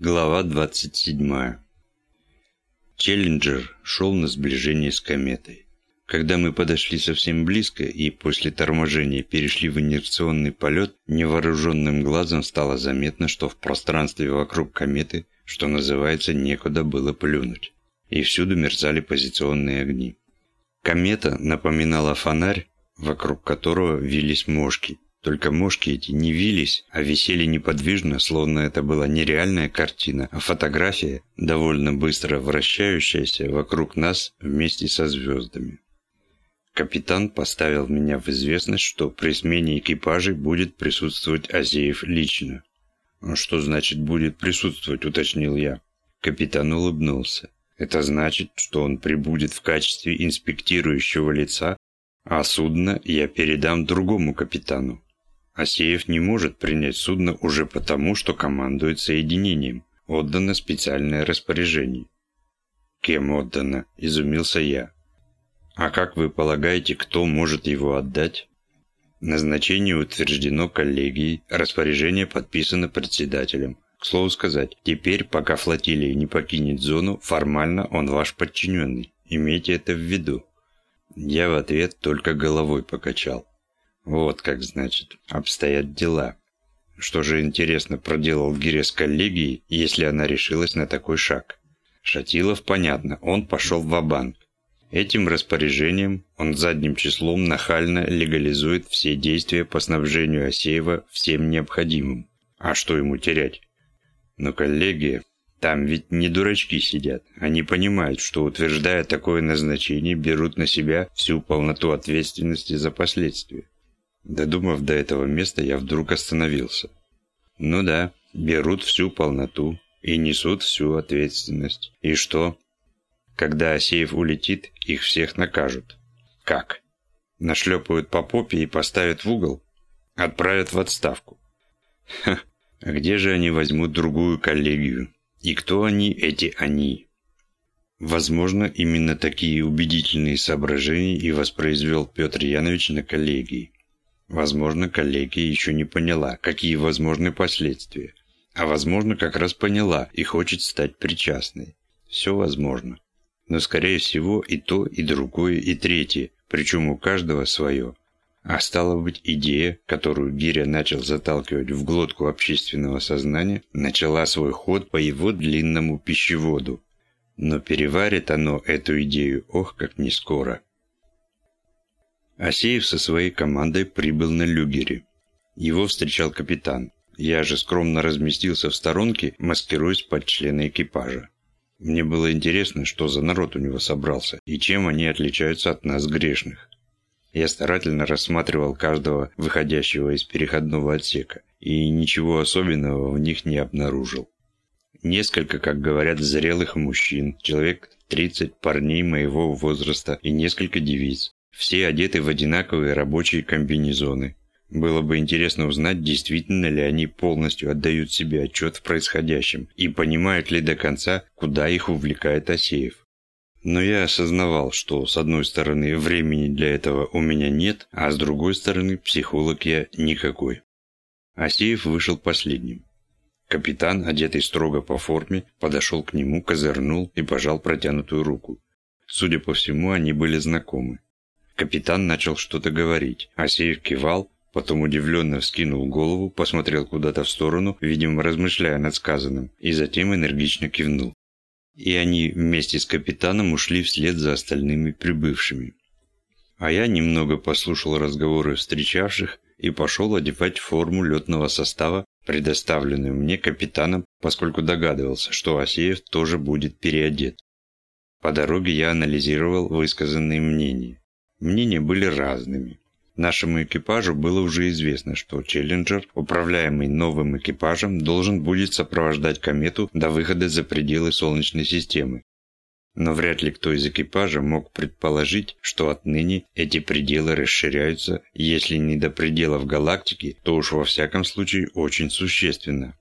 Глава 27. Челленджер шел на сближение с кометой. Когда мы подошли совсем близко и после торможения перешли в инерционный полет, невооруженным глазом стало заметно, что в пространстве вокруг кометы, что называется, некуда было плюнуть. И всюду мерцали позиционные огни. Комета напоминала фонарь, вокруг которого вились мошки, только мошки эти не вились, а висели неподвижно, словно это была не реальная картина, а фотография, довольно быстро вращающаяся вокруг нас вместе со звездами. Капитан поставил меня в известность, что при смене экипажей будет присутствовать Азеев лично. «А «Что значит «будет присутствовать», — уточнил я. Капитан улыбнулся. «Это значит, что он прибудет в качестве инспектирующего лица, а судно я передам другому капитану. Асеев не может принять судно уже потому, что командует соединением. Отдано специальное распоряжение. «Кем отдано?» – изумился я. «А как вы полагаете, кто может его отдать?» Назначение утверждено коллегией, распоряжение подписано председателем. К слову сказать, теперь, пока флотилия не покинет зону, формально он ваш подчиненный. Имейте это в виду. Я в ответ только головой покачал. Вот как, значит, обстоят дела. Что же, интересно, проделал Гире с коллегией, если она решилась на такой шаг? Шатилов, понятно, он пошел в банк Этим распоряжением он задним числом нахально легализует все действия по снабжению Асеева всем необходимым. А что ему терять? Но коллеги, там ведь не дурачки сидят. Они понимают, что утверждая такое назначение, берут на себя всю полноту ответственности за последствия. Додумав до этого места, я вдруг остановился. Ну да, берут всю полноту и несут всю ответственность. И что? Когда Асеев улетит, их всех накажут. Как? Нашлепают по попе и поставят в угол? Отправят в отставку. Ха, а где же они возьмут другую коллегию? И кто они, эти они? Возможно, именно такие убедительные соображения и воспроизвел Петр Янович на коллегии. Возможно, коллегия еще не поняла, какие возможны последствия. А возможно, как раз поняла и хочет стать причастной. Все возможно. Но, скорее всего, и то, и другое, и третье, причем у каждого свое. А стало быть, идея, которую Гиря начал заталкивать в глотку общественного сознания, начала свой ход по его длинному пищеводу. Но переварит оно эту идею, ох, как не скоро. Асеев со своей командой прибыл на люгере. Его встречал капитан. Я же скромно разместился в сторонке, маскируясь под члена экипажа. Мне было интересно, что за народ у него собрался и чем они отличаются от нас грешных. Я старательно рассматривал каждого выходящего из переходного отсека и ничего особенного в них не обнаружил. Несколько, как говорят, зрелых мужчин, человек 30 парней моего возраста и несколько девиц. Все одеты в одинаковые рабочие комбинезоны. Было бы интересно узнать, действительно ли они полностью отдают себе отчет в происходящем и понимают ли до конца, куда их увлекает Асеев. Но я осознавал, что с одной стороны времени для этого у меня нет, а с другой стороны психолог я никакой. Асеев вышел последним. Капитан, одетый строго по форме, подошел к нему, козырнул и пожал протянутую руку. Судя по всему, они были знакомы. Капитан начал что-то говорить. Асеев кивал, потом удивленно вскинул голову, посмотрел куда-то в сторону, видимо, размышляя над сказанным, и затем энергично кивнул. И они вместе с капитаном ушли вслед за остальными прибывшими. А я немного послушал разговоры встречавших и пошел одевать форму летного состава, предоставленную мне капитаном, поскольку догадывался, что Асеев тоже будет переодет. По дороге я анализировал высказанные мнения. Мнения были разными. Нашему экипажу было уже известно, что «Челленджер», управляемый новым экипажем, должен будет сопровождать комету до выхода за пределы Солнечной системы. Но вряд ли кто из экипажа мог предположить, что отныне эти пределы расширяются, если не до пределов галактики, то уж во всяком случае очень существенно.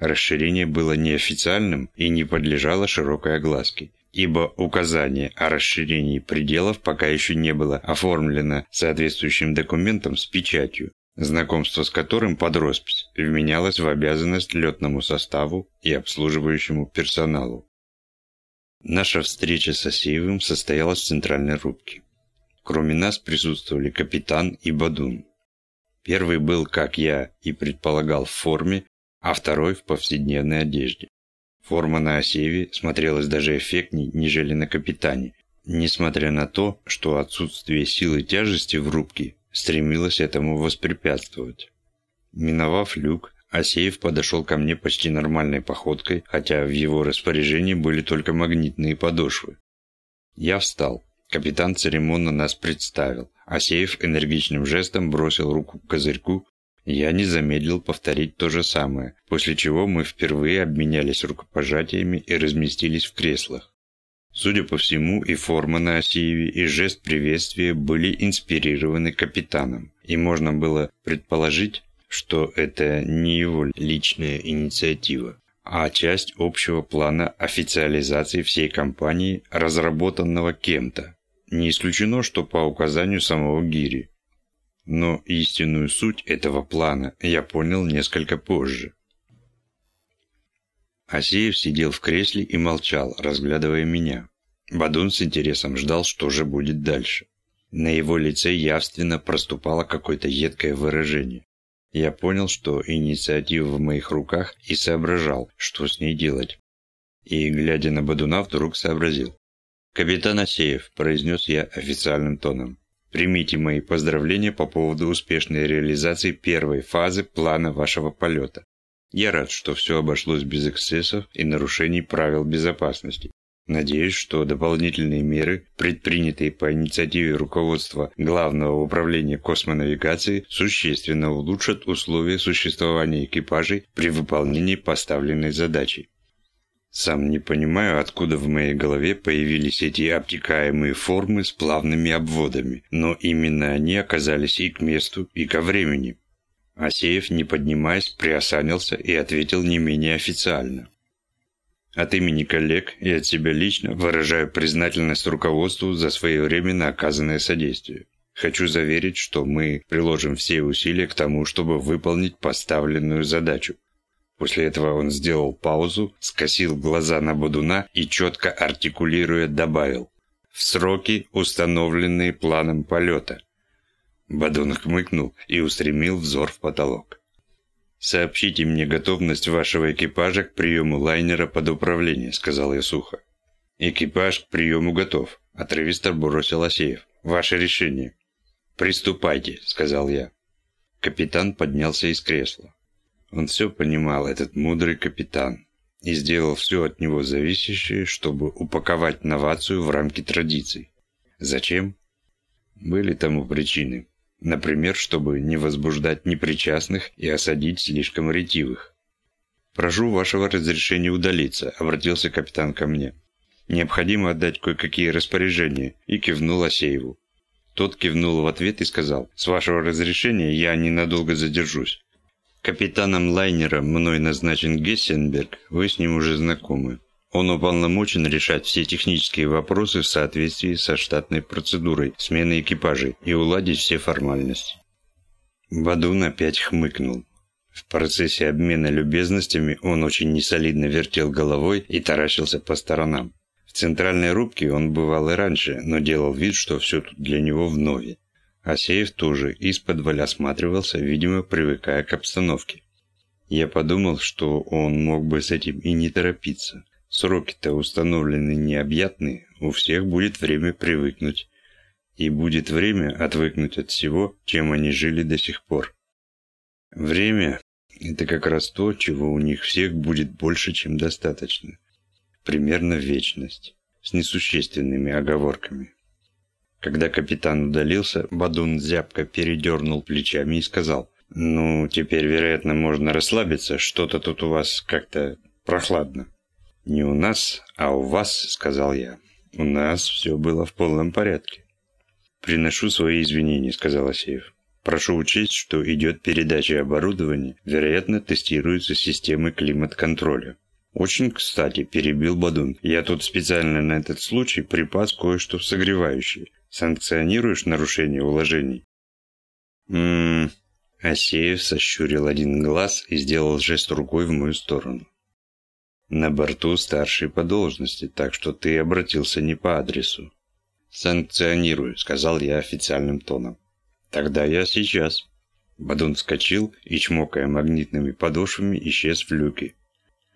Расширение было неофициальным и не подлежало широкой огласке ибо указание о расширении пределов пока еще не было оформлено соответствующим документом с печатью, знакомство с которым под роспись вменялось в обязанность летному составу и обслуживающему персоналу. Наша встреча с Асеевым состоялась в центральной рубке. Кроме нас присутствовали капитан и Бадун. Первый был, как я и предполагал, в форме, а второй в повседневной одежде. Форма на Осеве смотрелась даже эффектней, нежели на капитане, несмотря на то, что отсутствие силы тяжести в рубке стремилось этому воспрепятствовать. Миновав люк, Асеев подошел ко мне почти нормальной походкой, хотя в его распоряжении были только магнитные подошвы. Я встал. Капитан церемонно нас представил. Асеев энергичным жестом бросил руку к козырьку. Я не замедлил повторить то же самое, после чего мы впервые обменялись рукопожатиями и разместились в креслах. Судя по всему, и форма на Асееве, и жест приветствия были инспирированы капитаном, и можно было предположить, что это не его личная инициатива, а часть общего плана официализации всей компании, разработанного кем-то. Не исключено, что по указанию самого Гири. Но истинную суть этого плана я понял несколько позже. Асеев сидел в кресле и молчал, разглядывая меня. Бадун с интересом ждал, что же будет дальше. На его лице явственно проступало какое-то едкое выражение. Я понял, что инициатива в моих руках и соображал, что с ней делать. И, глядя на Бадуна, вдруг сообразил. «Капитан Асеев», – произнес я официальным тоном. «Примите мои поздравления по поводу успешной реализации первой фазы плана вашего полета. Я рад, что все обошлось без эксцессов и нарушений правил безопасности. Надеюсь, что дополнительные меры, предпринятые по инициативе руководства Главного управления космонавигации, существенно улучшат условия существования экипажей при выполнении поставленной задачи. Сам не понимаю, откуда в моей голове появились эти обтекаемые формы с плавными обводами, но именно они оказались и к месту, и ко времени. Асеев, не поднимаясь, приосанился и ответил не менее официально. От имени коллег и от себя лично выражаю признательность руководству за своевременно оказанное содействие. Хочу заверить, что мы приложим все усилия к тому, чтобы выполнить поставленную задачу. После этого он сделал паузу, скосил глаза на Бодуна и четко артикулируя добавил «В сроки, установленные планом полета». Бадун хмыкнул и устремил взор в потолок. «Сообщите мне готовность вашего экипажа к приему лайнера под управление», — сказал я сухо. «Экипаж к приему готов», — отрывисто бросил Асеев. «Ваше решение». «Приступайте», — сказал я. Капитан поднялся из кресла. Он все понимал, этот мудрый капитан, и сделал все от него зависящее, чтобы упаковать новацию в рамки традиций. Зачем? Были тому причины. Например, чтобы не возбуждать непричастных и осадить слишком ретивых. «Прошу вашего разрешения удалиться», — обратился капитан ко мне. «Необходимо отдать кое-какие распоряжения», и кивнул Асееву. Тот кивнул в ответ и сказал, «С вашего разрешения я ненадолго задержусь. Капитаном лайнера мной назначен Гессенберг, вы с ним уже знакомы. Он уполномочен решать все технические вопросы в соответствии со штатной процедурой смены экипажей и уладить все формальности. Бадун опять хмыкнул. В процессе обмена любезностями он очень несолидно вертел головой и таращился по сторонам. В центральной рубке он бывал и раньше, но делал вид, что все тут для него вновь. Асеев тоже из-под осматривался, видимо, привыкая к обстановке. Я подумал, что он мог бы с этим и не торопиться. Сроки-то установлены необъятные, у всех будет время привыкнуть. И будет время отвыкнуть от всего, чем они жили до сих пор. Время – это как раз то, чего у них всех будет больше, чем достаточно. Примерно вечность, с несущественными оговорками. Когда капитан удалился, Бадун зябко передернул плечами и сказал, «Ну, теперь, вероятно, можно расслабиться, что-то тут у вас как-то прохладно». «Не у нас, а у вас», — сказал я. «У нас все было в полном порядке». «Приношу свои извинения», — сказал Асеев. «Прошу учесть, что идет передача оборудования, вероятно, тестируются системы климат-контроля». «Очень кстати», – перебил Бадун. «Я тут специально на этот случай припас кое-что согревающее. Санкционируешь нарушение уложений?» «Ммм...» Асеев сощурил один глаз и сделал жест рукой в мою сторону. «На борту старший по должности, так что ты обратился не по адресу». «Санкционирую», — сказал я официальным тоном. «Тогда я сейчас». Бадун вскочил и, чмокая магнитными подошвами, исчез в люке.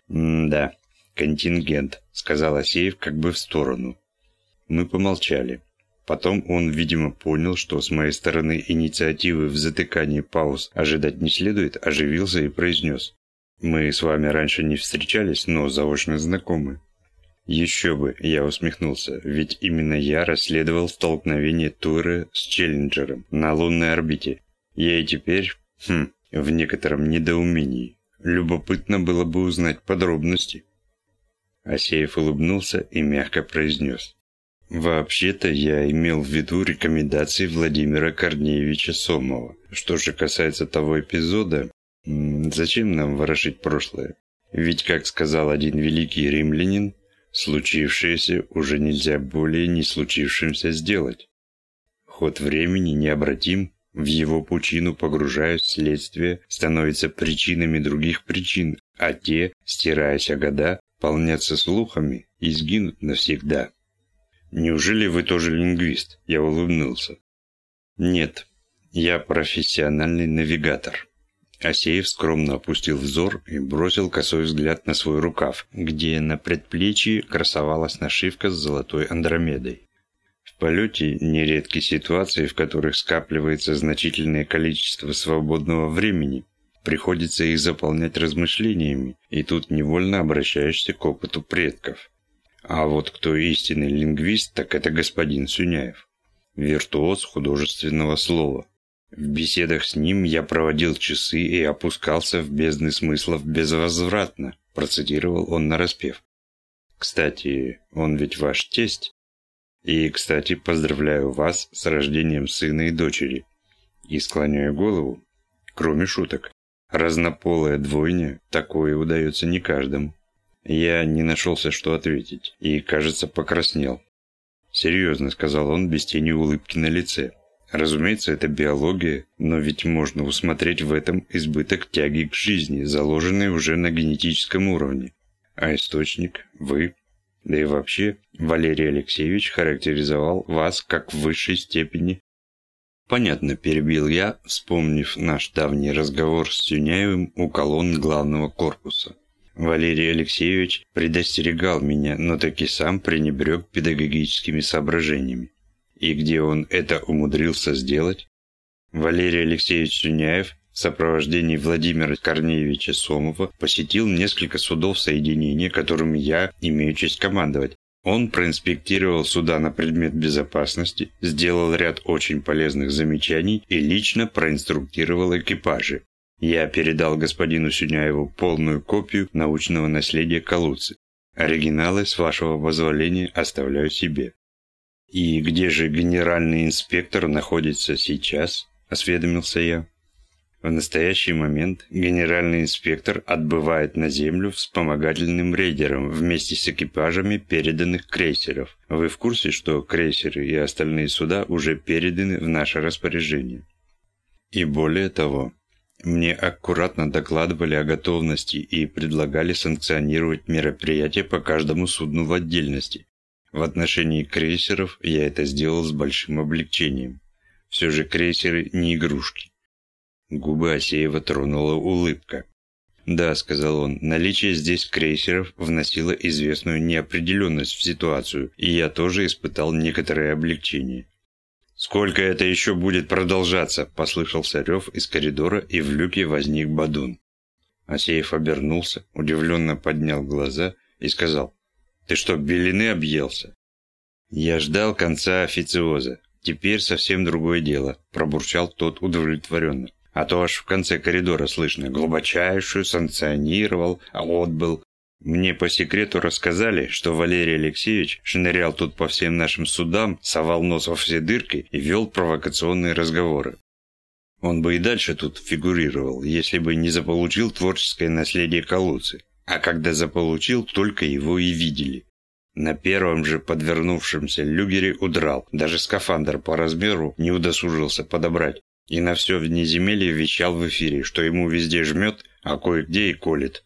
«М-да, контингент», — сказал Асеев как бы в сторону. Мы помолчали. Потом он, видимо, понял, что с моей стороны инициативы в затыкании пауз ожидать не следует, оживился и произнес. «Мы с вами раньше не встречались, но заочно знакомы». «Еще бы», — я усмехнулся, ведь именно я расследовал столкновение Туэра с Челленджером на лунной орбите. Я и теперь, хм, в некотором недоумении. Любопытно было бы узнать подробности. Асеев улыбнулся и мягко произнес. Вообще-то я имел в виду рекомендации Владимира Корнеевича Сомова. Что же касается того эпизода, зачем нам ворошить прошлое? Ведь, как сказал один великий римлянин, случившееся уже нельзя более не случившимся сделать. Ход времени необратим, в его пучину погружаясь следствие, становятся причинами других причин, а те, стираясь о года, полнятся слухами и сгинут навсегда. «Неужели вы тоже лингвист?» Я улыбнулся. «Нет, я профессиональный навигатор». Асеев скромно опустил взор и бросил косой взгляд на свой рукав, где на предплечье красовалась нашивка с золотой Андромедой. В полете нередки ситуации, в которых скапливается значительное количество свободного времени. Приходится их заполнять размышлениями, и тут невольно обращаешься к опыту предков. А вот кто истинный лингвист, так это господин Сюняев. Виртуоз художественного слова. В беседах с ним я проводил часы и опускался в бездны смыслов безвозвратно, процитировал он нараспев. Кстати, он ведь ваш тесть. И, кстати, поздравляю вас с рождением сына и дочери. И склоняю голову, кроме шуток. Разнополая двойня, такое удается не каждому. Я не нашелся, что ответить, и, кажется, покраснел. «Серьезно», — сказал он без тени улыбки на лице. «Разумеется, это биология, но ведь можно усмотреть в этом избыток тяги к жизни, заложенный уже на генетическом уровне. А источник – вы. Да и вообще, Валерий Алексеевич характеризовал вас как в высшей степени «Понятно», – перебил я, вспомнив наш давний разговор с Тюняевым у колонн главного корпуса. Валерий Алексеевич предостерегал меня, но таки сам пренебрег педагогическими соображениями. И где он это умудрился сделать? Валерий Алексеевич Суняев в сопровождении Владимира Корнеевича Сомова посетил несколько судов соединения, которыми я имею честь командовать. Он проинспектировал суда на предмет безопасности, сделал ряд очень полезных замечаний и лично проинструктировал экипажи. Я передал господину Сюняеву полную копию научного наследия Калуцы. Оригиналы, с вашего позволения, оставляю себе. «И где же генеральный инспектор находится сейчас?» – осведомился я. В настоящий момент генеральный инспектор отбывает на Землю вспомогательным рейдером вместе с экипажами переданных крейсеров. Вы в курсе, что крейсеры и остальные суда уже переданы в наше распоряжение? И более того, мне аккуратно докладывали о готовности и предлагали санкционировать мероприятия по каждому судну в отдельности. В отношении крейсеров я это сделал с большим облегчением. Все же крейсеры не игрушки. Губы Асеева тронула улыбка. «Да», — сказал он, — «наличие здесь крейсеров вносило известную неопределенность в ситуацию, и я тоже испытал некоторое облегчение. «Сколько это еще будет продолжаться?» – послышался рев из коридора, и в люке возник Бадун. Асеев обернулся, удивленно поднял глаза и сказал, «Ты что, белины объелся?» «Я ждал конца официоза. Теперь совсем другое дело», – пробурчал тот удовлетворенно. «А то аж в конце коридора слышно, глубочайшую санкционировал, а отбыл. Мне по секрету рассказали, что Валерий Алексеевич шнырял тут по всем нашим судам, совал нос во все дырки и вел провокационные разговоры. Он бы и дальше тут фигурировал, если бы не заполучил творческое наследие Калуцы. А когда заполучил, только его и видели. На первом же подвернувшемся люгере удрал, даже скафандр по размеру не удосужился подобрать. И на все внеземелье вещал в эфире, что ему везде жмет, а кое-где и колет.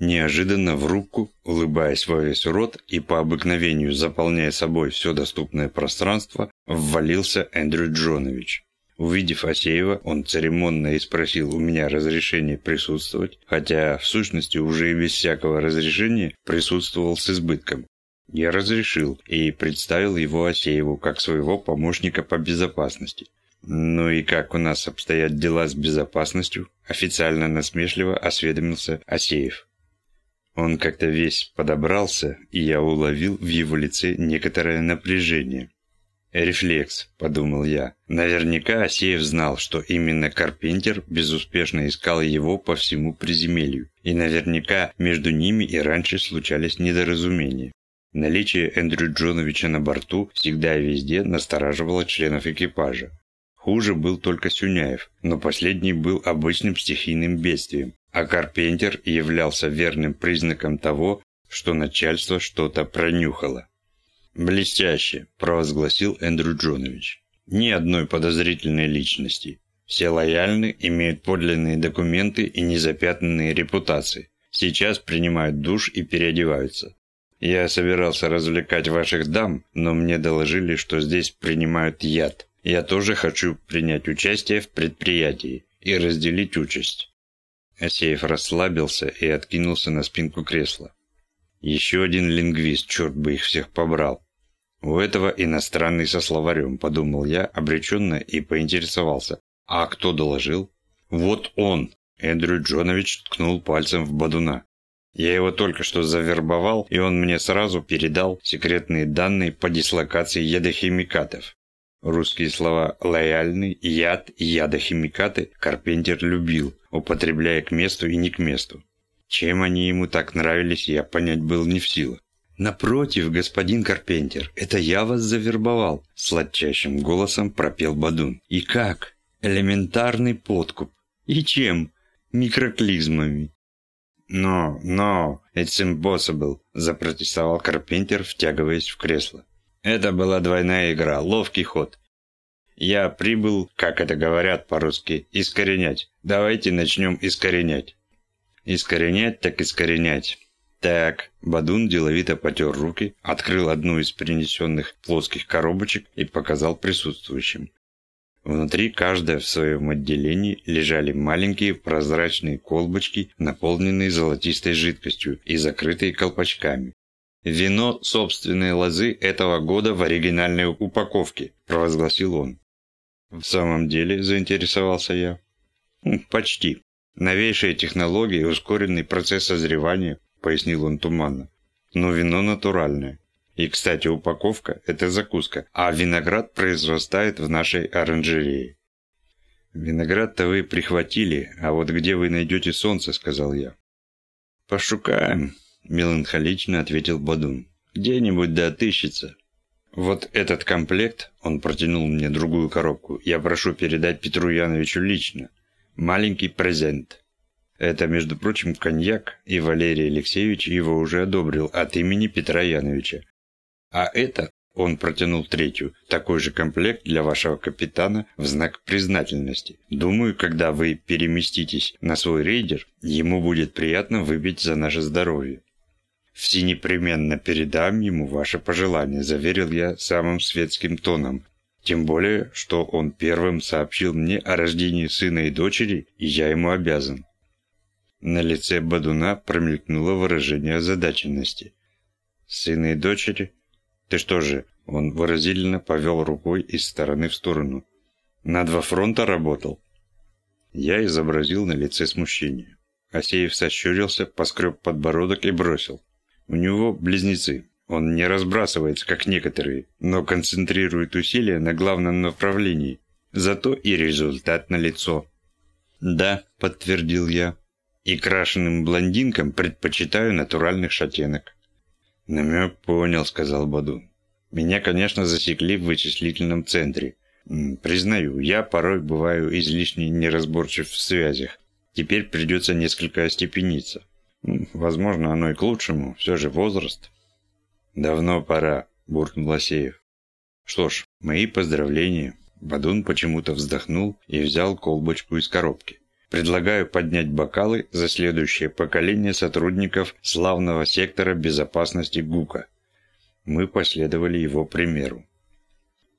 Неожиданно в рубку, улыбаясь во весь рот и по обыкновению заполняя собой все доступное пространство, ввалился Эндрю Джонович. Увидев Асеева, он церемонно и спросил у меня разрешение присутствовать, хотя в сущности уже и без всякого разрешения присутствовал с избытком. Я разрешил и представил его Асееву как своего помощника по безопасности. «Ну и как у нас обстоят дела с безопасностью?» Официально насмешливо осведомился Асеев. Он как-то весь подобрался, и я уловил в его лице некоторое напряжение. «Рефлекс», – подумал я. Наверняка Асеев знал, что именно Карпентер безуспешно искал его по всему приземелью, и наверняка между ними и раньше случались недоразумения. Наличие Эндрю Джоновича на борту всегда и везде настораживало членов экипажа. Хуже был только Сюняев, но последний был обычным стихийным бедствием, а Карпентер являлся верным признаком того, что начальство что-то пронюхало. «Блестяще», – провозгласил Эндрю Джонович. «Ни одной подозрительной личности. Все лояльны, имеют подлинные документы и незапятнанные репутации. Сейчас принимают душ и переодеваются. Я собирался развлекать ваших дам, но мне доложили, что здесь принимают яд. Я тоже хочу принять участие в предприятии и разделить участь. Асеев расслабился и откинулся на спинку кресла. Еще один лингвист, черт бы их всех побрал. У этого иностранный со словарем, подумал я обреченно и поинтересовался. А кто доложил? Вот он. Эндрю Джонович ткнул пальцем в Бадуна. Я его только что завербовал, и он мне сразу передал секретные данные по дислокации ядохимикатов. Русские слова «лояльный», «яд» «ядохимикаты» Карпентер любил, употребляя к месту и не к месту. Чем они ему так нравились, я понять был не в силах. «Напротив, господин Карпентер, это я вас завербовал», – сладчайшим голосом пропел Бадун. «И как? Элементарный подкуп. И чем? Микроклизмами». «No, no, it's impossible», – запротестовал Карпентер, втягиваясь в кресло. Это была двойная игра, ловкий ход. Я прибыл, как это говорят по-русски, искоренять. Давайте начнем искоренять. Искоренять так искоренять. Так, Бадун деловито потер руки, открыл одну из принесенных плоских коробочек и показал присутствующим. Внутри каждая в своем отделении лежали маленькие прозрачные колбочки, наполненные золотистой жидкостью и закрытые колпачками. «Вино собственной лозы этого года в оригинальной упаковке», – провозгласил он. «В самом деле?» – заинтересовался я. «Хм, «Почти. Новейшие технологии ускоренный процесс созревания», – пояснил он туманно. «Но вино натуральное. И, кстати, упаковка – это закуска, а виноград произрастает в нашей оранжерее». «Виноград-то вы прихватили, а вот где вы найдете солнце?» – сказал я. «Пошукаем», меланхолично ответил Бадун. «Где-нибудь да отыщется». «Вот этот комплект», – он протянул мне другую коробку, – «я прошу передать Петру Яновичу лично. Маленький презент». Это, между прочим, коньяк, и Валерий Алексеевич его уже одобрил от имени Петра Яновича. А это, он протянул третью, такой же комплект для вашего капитана в знак признательности. Думаю, когда вы переместитесь на свой рейдер, ему будет приятно выпить за наше здоровье. «Всенепременно передам ему ваше пожелание», – заверил я самым светским тоном. Тем более, что он первым сообщил мне о рождении сына и дочери, и я ему обязан. На лице Бадуна промелькнуло выражение озадаченности. «Сына и дочери? Ты что же?» Он выразительно повел рукой из стороны в сторону. «На два фронта работал?» Я изобразил на лице смущение. Асеев сощурился, поскреб подбородок и бросил. У него близнецы. Он не разбрасывается, как некоторые, но концентрирует усилия на главном направлении. Зато и результат налицо. «Да», – подтвердил я. «И крашеным блондинкам предпочитаю натуральных шатенок». «Намек понял», – сказал Баду. «Меня, конечно, засекли в вычислительном центре. Признаю, я порой бываю излишне неразборчив в связях. Теперь придется несколько остепениться. Возможно, оно и к лучшему, все же возраст. Давно пора, буркнул Асеев. Что ж, мои поздравления. Бадун почему-то вздохнул и взял колбочку из коробки. Предлагаю поднять бокалы за следующее поколение сотрудников славного сектора безопасности ГУКа. Мы последовали его примеру.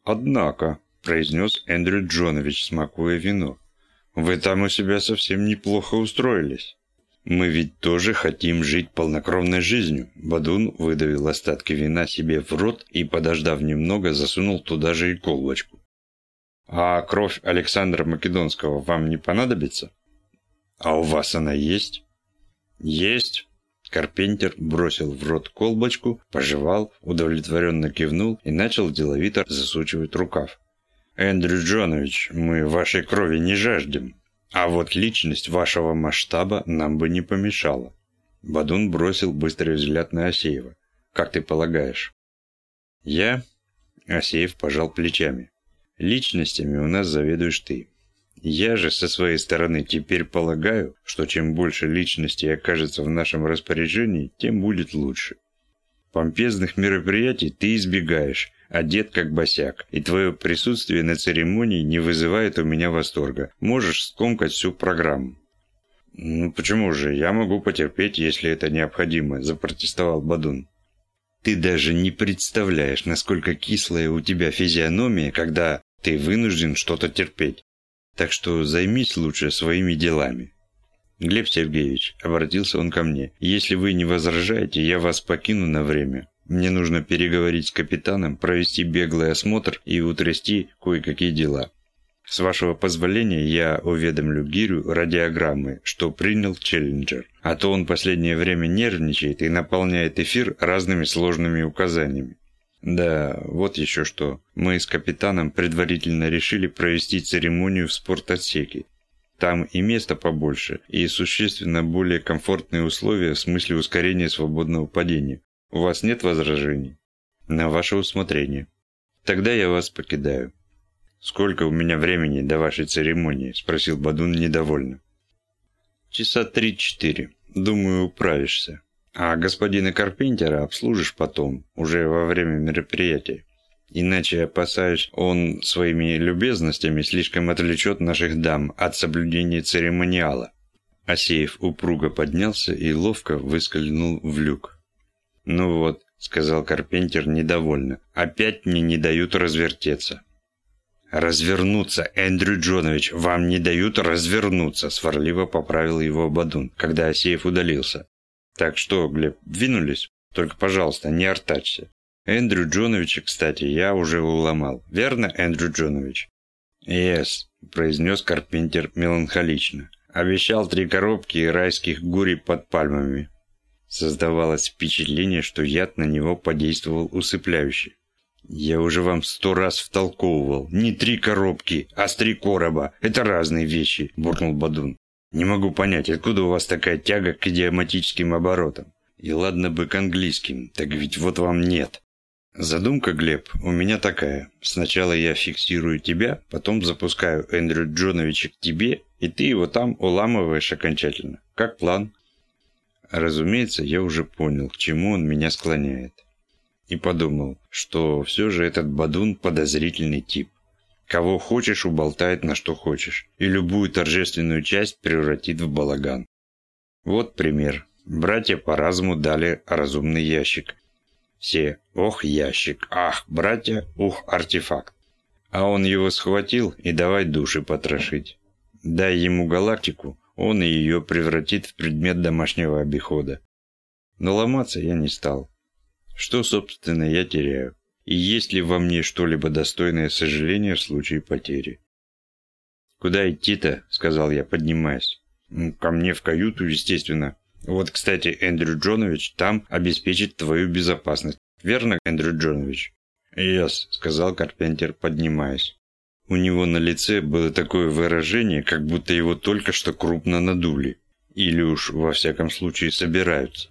«Однако», – произнес Эндрю Джонович, смакуя вино, – «вы там у себя совсем неплохо устроились». «Мы ведь тоже хотим жить полнокровной жизнью». Бадун выдавил остатки вина себе в рот и, подождав немного, засунул туда же и колбочку. «А кровь Александра Македонского вам не понадобится?» «А у вас она есть?» «Есть». Карпентер бросил в рот колбочку, пожевал, удовлетворенно кивнул и начал деловито засучивать рукав. «Эндрю Джонович, мы вашей крови не жаждем, а вот личность вашего масштаба нам бы не помешала». Бадун бросил быстрый взгляд на Асеева. «Как ты полагаешь?» «Я?» Асеев пожал плечами. «Личностями у нас заведуешь ты. Я же со своей стороны теперь полагаю, что чем больше личностей окажется в нашем распоряжении, тем будет лучше. Помпезных мероприятий ты избегаешь, одет как босяк, и твое присутствие на церемонии не вызывает у меня восторга. Можешь скомкать всю программу. «Ну почему же? Я могу потерпеть, если это необходимо», – запротестовал Бадун. «Ты даже не представляешь, насколько кислая у тебя физиономия, когда ты вынужден что-то терпеть. Так что займись лучше своими делами. Глеб Сергеевич, обратился он ко мне, если вы не возражаете, я вас покину на время. Мне нужно переговорить с капитаном, провести беглый осмотр и утрясти кое-какие дела. С вашего позволения я уведомлю Гирю радиограммы, что принял Челленджер, а то он последнее время нервничает и наполняет эфир разными сложными указаниями. Да, вот еще что. Мы с капитаном предварительно решили провести церемонию в спортотсеке. Там и места побольше, и существенно более комфортные условия в смысле ускорения свободного падения. У вас нет возражений? На ваше усмотрение. Тогда я вас покидаю. Сколько у меня времени до вашей церемонии? Спросил Бадун недовольно. Часа три-четыре. Думаю, управишься. А господина Карпентера обслужишь потом, уже во время мероприятия. Иначе, опасаюсь, он своими любезностями слишком отвлечет наших дам от соблюдения церемониала. Асеев упруго поднялся и ловко выскользнул в люк. «Ну вот», — сказал Карпентер недовольно, — «опять мне не дают развертеться». «Развернуться, Эндрю Джонович, вам не дают развернуться», — сварливо поправил его Бадун, когда Асеев удалился. Так что, Глеб, двинулись? Только, пожалуйста, не артачься. Эндрю Джоновича, кстати, я уже уломал. Верно, Эндрю Джонович? «Yes», – произнес Карпентер меланхолично. «Обещал три коробки и райских гурий под пальмами». Создавалось впечатление, что яд на него подействовал усыпляюще. «Я уже вам сто раз втолковывал. Не три коробки, а с три короба. Это разные вещи», – буркнул Бадун. Не могу понять, откуда у вас такая тяга к идиоматическим оборотам? И ладно бы к английским, так ведь вот вам нет. Задумка, Глеб, у меня такая. Сначала я фиксирую тебя, потом запускаю Эндрю Джоновича к тебе, и ты его там уламываешь окончательно. Как план? Разумеется, я уже понял, к чему он меня склоняет. И подумал, что все же этот Бадун подозрительный тип. Кого хочешь, уболтает на что хочешь, и любую торжественную часть превратит в балаган. Вот пример. Братья по разуму дали разумный ящик. Все «Ох, ящик! Ах, братья! Ух, артефакт!» А он его схватил и давай души потрошить. Дай ему галактику, он и ее превратит в предмет домашнего обихода. Но ломаться я не стал. Что, собственно, я теряю? и есть ли во мне что-либо достойное сожаления в случае потери. «Куда идти-то?» – сказал я, поднимаясь. «Ко мне в каюту, естественно. Вот, кстати, Эндрю Джонович там обеспечит твою безопасность. Верно, Эндрю Джонович?» «Яс», – сказал Карпентер, поднимаясь. У него на лице было такое выражение, как будто его только что крупно надули. Или уж, во всяком случае, собираются.